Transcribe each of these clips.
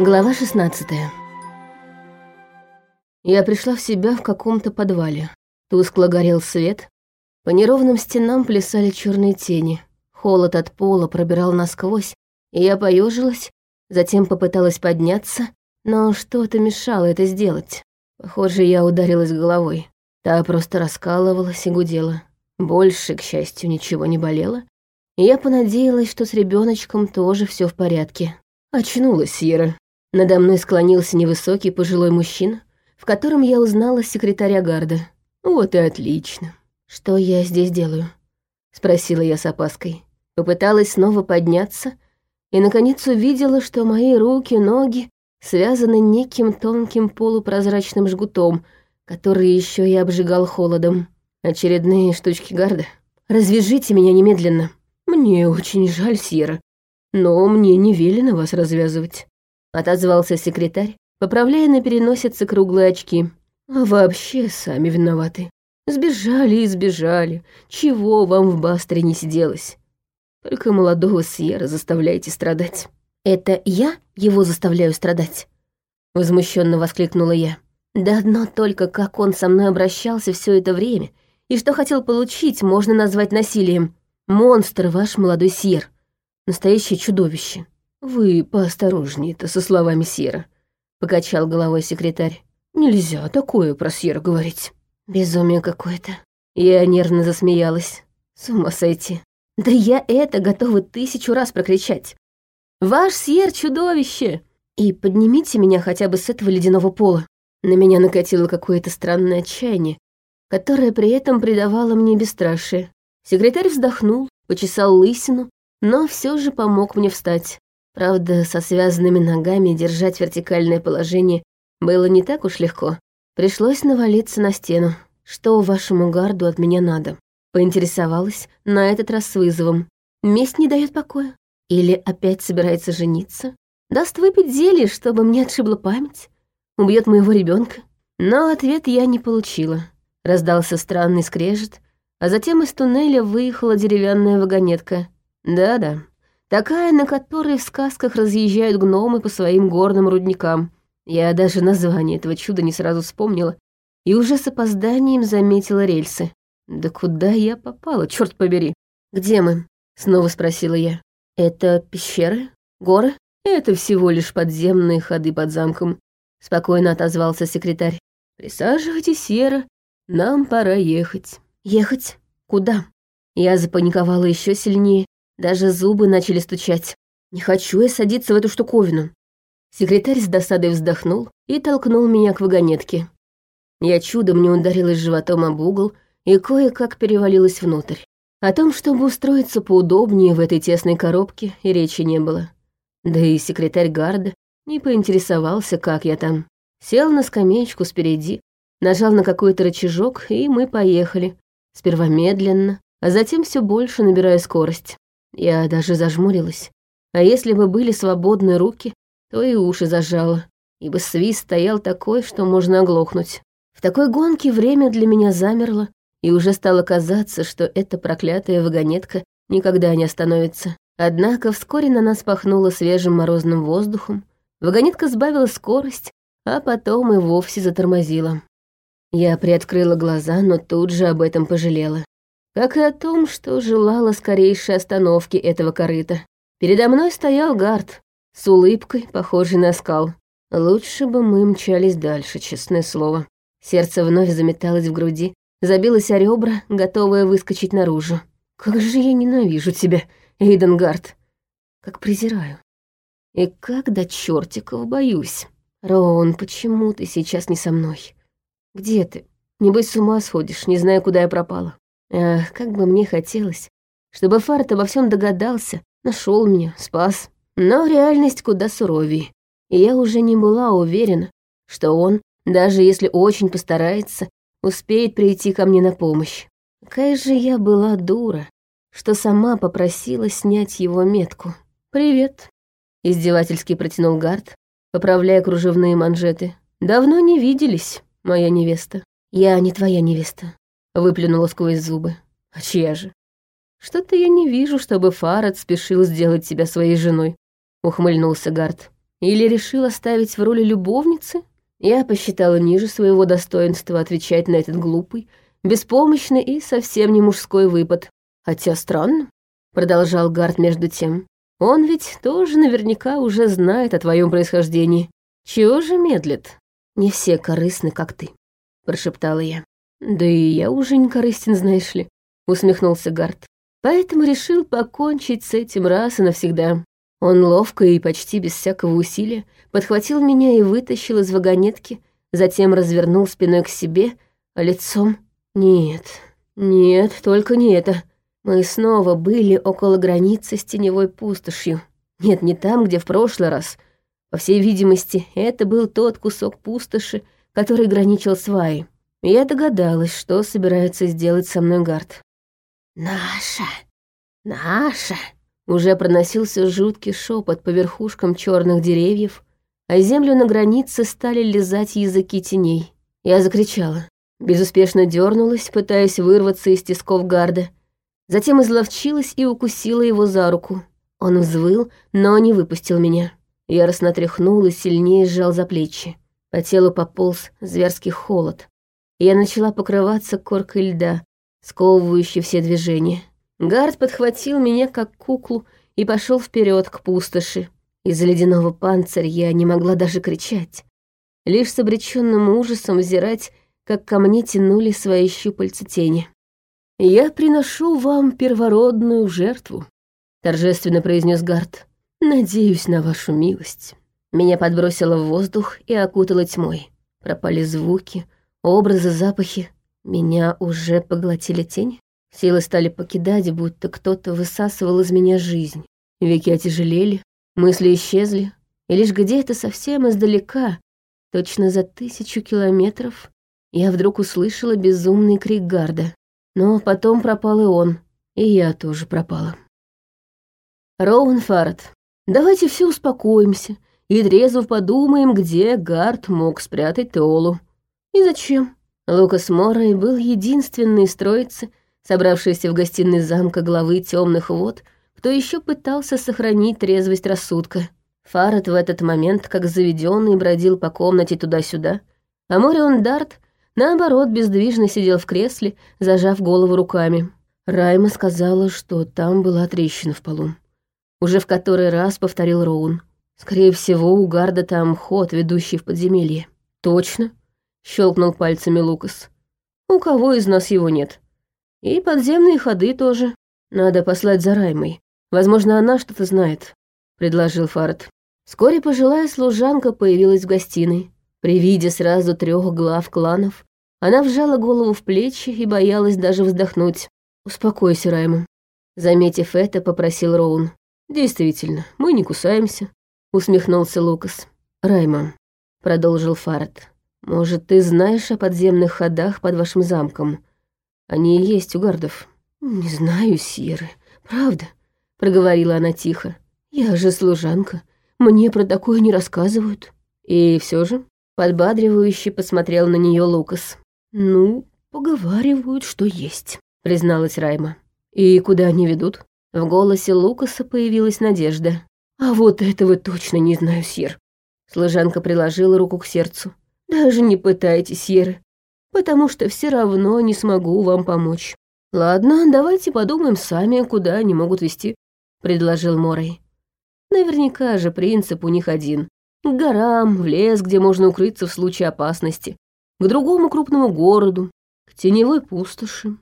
Глава 16 Я пришла в себя в каком-то подвале. Тускло горел свет, по неровным стенам плясали черные тени. Холод от пола пробирал насквозь, и я поежилась, затем попыталась подняться, но что-то мешало это сделать. Похоже, я ударилась головой. Та просто раскалывалась и гудела. Больше, к счастью, ничего не болело, и я понадеялась, что с ребеночком тоже все в порядке. Очнулась Сьерра. Надо мной склонился невысокий пожилой мужчина, в котором я узнала секретаря гарда. Вот и отлично. Что я здесь делаю? Спросила я с опаской. Попыталась снова подняться и, наконец, увидела, что мои руки, ноги связаны неким тонким полупрозрачным жгутом, который еще и обжигал холодом. Очередные штучки гарда. Развяжите меня немедленно. Мне очень жаль, Сьерра, но мне не велено вас развязывать отозвался секретарь, поправляя на переносице круглые очки. А вообще сами виноваты. Сбежали и сбежали. Чего вам в Бастре не сиделось? Только молодого Сьерра заставляете страдать. Это я его заставляю страдать? Возмущенно воскликнула я. Да одно только, как он со мной обращался все это время, и что хотел получить, можно назвать насилием. Монстр ваш молодой Сьер. Настоящее чудовище. «Вы поосторожнее-то со словами Сьерра», — покачал головой секретарь. «Нельзя такое про Сьерра говорить». «Безумие какое-то». Я нервно засмеялась. С ума сойти. Да я это готова тысячу раз прокричать. «Ваш Сьер — чудовище!» И поднимите меня хотя бы с этого ледяного пола. На меня накатило какое-то странное отчаяние, которое при этом придавало мне бесстрашие. Секретарь вздохнул, почесал лысину, но все же помог мне встать. Правда, со связанными ногами держать вертикальное положение было не так уж легко. Пришлось навалиться на стену. Что вашему гарду от меня надо? Поинтересовалась, на этот раз с вызовом. Месть не дает покоя? Или опять собирается жениться? Даст выпить зелье, чтобы мне отшибла память? Убьет моего ребенка? Но ответ я не получила. Раздался странный скрежет, а затем из туннеля выехала деревянная вагонетка. Да-да, Такая, на которой в сказках разъезжают гномы по своим горным рудникам. Я даже название этого чуда не сразу вспомнила и уже с опозданием заметила рельсы. Да куда я попала, черт побери? Где мы? Снова спросила я. Это пещеры? Горы? Это всего лишь подземные ходы под замком. Спокойно отозвался секретарь. Присаживайтесь, Сера, нам пора ехать. Ехать? Куда? Я запаниковала еще сильнее даже зубы начали стучать. Не хочу я садиться в эту штуковину. Секретарь с досадой вздохнул и толкнул меня к вагонетке. Я чудом не ударилась животом об угол и кое-как перевалилась внутрь. О том, чтобы устроиться поудобнее в этой тесной коробке, и речи не было. Да и секретарь гарда не поинтересовался, как я там. Сел на скамеечку спереди, нажал на какой-то рычажок, и мы поехали. Сперва медленно, а затем все больше набирая скорость. Я даже зажмурилась. А если бы были свободны руки, то и уши зажала, ибо свист стоял такой, что можно оглохнуть. В такой гонке время для меня замерло, и уже стало казаться, что эта проклятая вагонетка никогда не остановится. Однако вскоре на нас пахнуло свежим морозным воздухом, вагонетка сбавила скорость, а потом и вовсе затормозила. Я приоткрыла глаза, но тут же об этом пожалела как и о том, что желала скорейшей остановки этого корыта. Передо мной стоял гард с улыбкой, похожей на скал. Лучше бы мы мчались дальше, честное слово. Сердце вновь заметалось в груди, забилось о ребра, готовое выскочить наружу. Как же я ненавижу тебя, Эйденгард. Как презираю. И как до чертиков боюсь. Рон, почему ты сейчас не со мной? Где ты? Небось, с ума сходишь, не зная, куда я пропала. Ах, как бы мне хотелось, чтобы Фарт обо всем догадался, нашел меня, спас. Но реальность куда суровее, и я уже не была уверена, что он, даже если очень постарается, успеет прийти ко мне на помощь. Какая же я была дура, что сама попросила снять его метку. «Привет», — издевательски протянул Гард, поправляя кружевные манжеты. «Давно не виделись, моя невеста». «Я не твоя невеста», выплюнула сквозь зубы. А чья же? Что-то я не вижу, чтобы Фарад спешил сделать тебя своей женой, ухмыльнулся Гард. Или решил оставить в роли любовницы? Я посчитала ниже своего достоинства отвечать на этот глупый, беспомощный и совсем не мужской выпад. Хотя странно, продолжал Гард между тем. Он ведь тоже наверняка уже знает о твоем происхождении. Чего же медлит? Не все корыстны, как ты, прошептала я. Да и я уже не корыстен, знаешь ли, усмехнулся Гард. Поэтому решил покончить с этим раз и навсегда. Он ловко и почти без всякого усилия подхватил меня и вытащил из вагонетки, затем развернул спиной к себе, а лицом... Нет, нет, только не это. Мы снова были около границы с теневой пустошью. Нет, не там, где в прошлый раз. По всей видимости, это был тот кусок пустоши, который граничил с Ваей. Я догадалась, что собирается сделать со мной Гард. «Наша! Наша!» Уже проносился жуткий шепот по верхушкам черных деревьев, а землю на границе стали лизать языки теней. Я закричала. Безуспешно дернулась, пытаясь вырваться из тисков гарда. Затем изловчилась и укусила его за руку. Он взвыл, но не выпустил меня. Яростно тряхнул и сильнее сжал за плечи. По телу пополз зверский холод. Я начала покрываться коркой льда, сковывающий все движения. Гард подхватил меня как куклу и пошел вперед к пустоши. Из-за ледяного панциря я не могла даже кричать. Лишь с обреченным ужасом взирать, как ко мне тянули свои щупальца тени. «Я приношу вам первородную жертву», — торжественно произнес Гард. «Надеюсь на вашу милость». Меня подбросило в воздух и окутало тьмой. Пропали звуки, образы, запахи. Меня уже поглотили тень. Силы стали покидать, будто кто-то высасывал из меня жизнь. Веки отяжелели, мысли исчезли, и лишь где-то совсем издалека, точно за тысячу километров, я вдруг услышала безумный крик Гарда. Но потом пропал и он, и я тоже пропала. Роуэн Фаррет, давайте все успокоимся и трезво подумаем, где Гард мог спрятать Теолу. И зачем? Лукас Моррей был единственный из троицы, собравшийся в гостиной замка главы темных вод, кто еще пытался сохранить трезвость рассудка. Фарет в этот момент, как заведенный, бродил по комнате туда-сюда, а Морион Дарт, наоборот, бездвижно сидел в кресле, зажав голову руками. Райма сказала, что там была трещина в полу. Уже в который раз повторил Роун. Скорее всего, у Гарда там ход, ведущий в подземелье. Точно, щелкнул пальцами Лукас. У кого из нас его нет? И подземные ходы тоже. Надо послать за Раймой. Возможно, она что-то знает, предложил Фарт. Вскоре пожилая служанка появилась в гостиной. При виде сразу трех глав кланов, она вжала голову в плечи и боялась даже вздохнуть. «Успокойся, Райма». Заметив это, попросил Роун. «Действительно, мы не кусаемся», — усмехнулся Лукас. «Райма», — продолжил Фарт. Может, ты знаешь о подземных ходах под вашим замком? Они и есть у гардов. Не знаю, Сьеры, правда, проговорила она тихо. Я же служанка, мне про такое не рассказывают. И все же, подбадривающе посмотрел на нее Лукас. Ну, поговаривают, что есть, призналась Райма. И куда они ведут? В голосе Лукаса появилась надежда. А вот этого точно не знаю, Сьер. Служанка приложила руку к сердцу. Даже не пытайтесь, Еры, потому что все равно не смогу вам помочь. Ладно, давайте подумаем сами, куда они могут вести, предложил Морей. Наверняка же принцип у них один. К горам, в лес, где можно укрыться в случае опасности, к другому крупному городу, к теневой пустоши.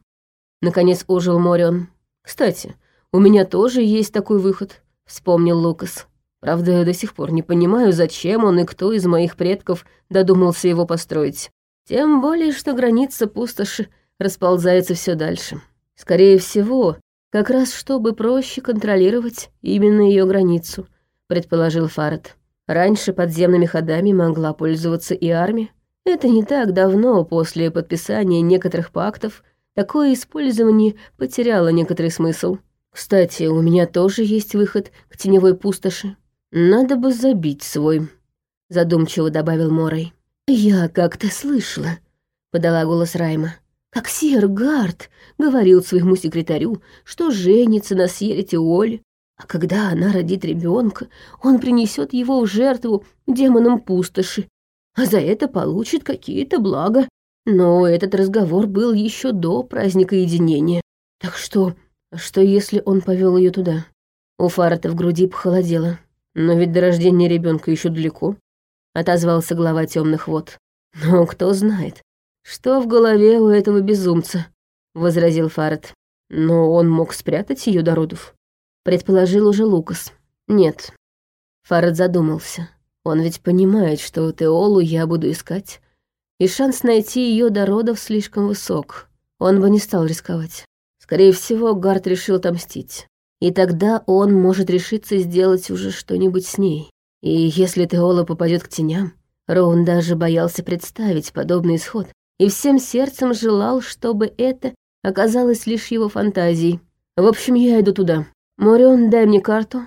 Наконец ожил Морион. «Кстати, у меня тоже есть такой выход», — вспомнил Лукас. Правда, я до сих пор не понимаю, зачем он и кто из моих предков додумался его построить. Тем более, что граница пустоши расползается все дальше. Скорее всего, как раз чтобы проще контролировать именно ее границу, предположил Фарет. Раньше подземными ходами могла пользоваться и армия. Это не так давно, после подписания некоторых пактов, такое использование потеряло некоторый смысл. Кстати, у меня тоже есть выход к теневой пустоши. «Надо бы забить свой», — задумчиво добавил Морой. «Я как-то слышала», — подала голос Райма. «Как Сир Гард говорил своему секретарю, что женится на Сьере Теоль, А когда она родит ребенка, он принесет его в жертву демонам пустоши, а за это получит какие-то блага. Но этот разговор был еще до праздника единения. Так что, что если он повел ее туда? У Фарата в груди похолодело. Но ведь до рождения ребенка еще далеко, отозвался глава темных вод. Но кто знает, что в голове у этого безумца, возразил Фарат. Но он мог спрятать ее до родов. Предположил уже Лукас. Нет. Фарад задумался. Он ведь понимает, что Теолу я буду искать, и шанс найти ее до родов слишком высок. Он бы не стал рисковать. Скорее всего, Гард решил отомстить. И тогда он может решиться сделать уже что-нибудь с ней. И если Теола попадет к теням, Роун даже боялся представить подобный исход и всем сердцем желал, чтобы это оказалось лишь его фантазией. В общем, я иду туда. Морион, дай мне карту.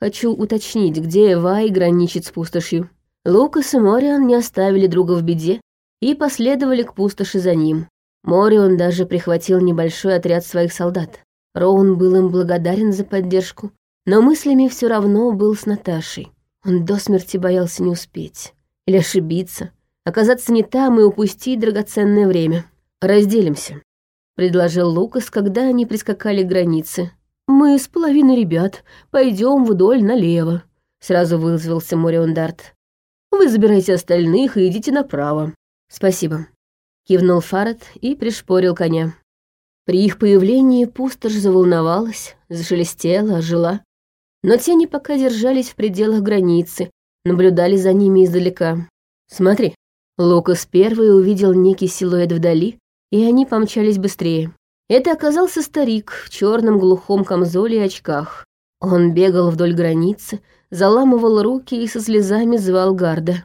Хочу уточнить, где Эвай граничит с пустошью. Лукас и Морион не оставили друга в беде и последовали к пустоши за ним. Морион даже прихватил небольшой отряд своих солдат. Роун был им благодарен за поддержку, но мыслями все равно был с Наташей. Он до смерти боялся не успеть. Или ошибиться, оказаться не там и упустить драгоценное время. «Разделимся», — предложил Лукас, когда они прискакали к границе. «Мы с половиной ребят пойдем вдоль налево», — сразу вызвался Морион Дарт. «Вы забирайте остальных и идите направо». «Спасибо», — кивнул Фарад и пришпорил коня. При их появлении пустошь заволновалась, зашелестела, ожила. Но тени пока держались в пределах границы, наблюдали за ними издалека. «Смотри». Лукас первый увидел некий силуэт вдали, и они помчались быстрее. Это оказался старик в черном глухом камзоле и очках. Он бегал вдоль границы, заламывал руки и со слезами звал гарда.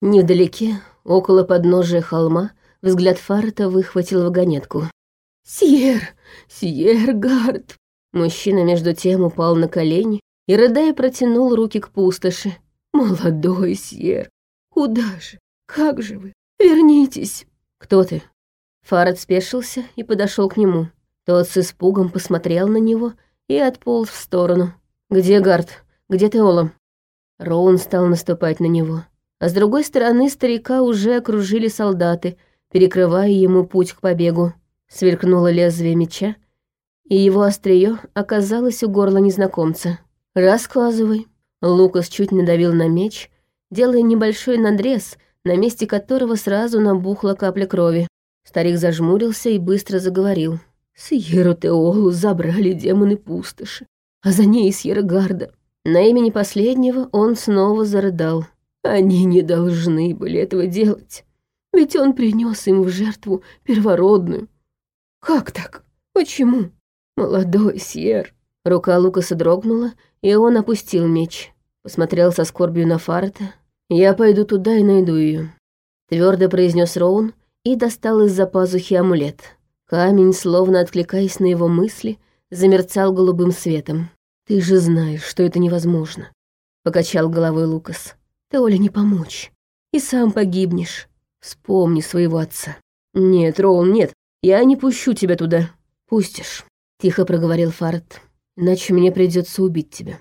Невдалеке, около подножия холма, взгляд Фарта выхватил вагонетку. «Сьер! Сьергард!» Мужчина между тем упал на колени и, рыдая, протянул руки к пустоши. «Молодой Сьер! Куда же? Как же вы? Вернитесь!» «Кто ты?» Фарад спешился и подошел к нему. Тот с испугом посмотрел на него и отполз в сторону. «Где Гард? Где Теола?» Роун стал наступать на него. А с другой стороны старика уже окружили солдаты, перекрывая ему путь к побегу. Сверкнуло лезвие меча, и его острие оказалось у горла незнакомца. «Рассказывай». Лукас чуть надавил на меч, делая небольшой надрез, на месте которого сразу набухла капля крови. Старик зажмурился и быстро заговорил. «Сьеру Теолу забрали демоны пустоши, а за ней Сьергарда». На имени последнего он снова зарыдал. Они не должны были этого делать, ведь он принес им в жертву первородную, как так? Почему? Молодой Сьер. Рука Лукаса дрогнула, и он опустил меч. Посмотрел со скорбью на Фарта. «Я пойду туда и найду ее. Твердо произнес Роун и достал из-за пазухи амулет. Камень, словно откликаясь на его мысли, замерцал голубым светом. «Ты же знаешь, что это невозможно», — покачал головой Лукас. «Ты, Оля, не помочь. И сам погибнешь. Вспомни своего отца». «Нет, Роун, нет. «Я не пущу тебя туда». «Пустишь», — тихо проговорил Фарт. «Иначе мне придется убить тебя».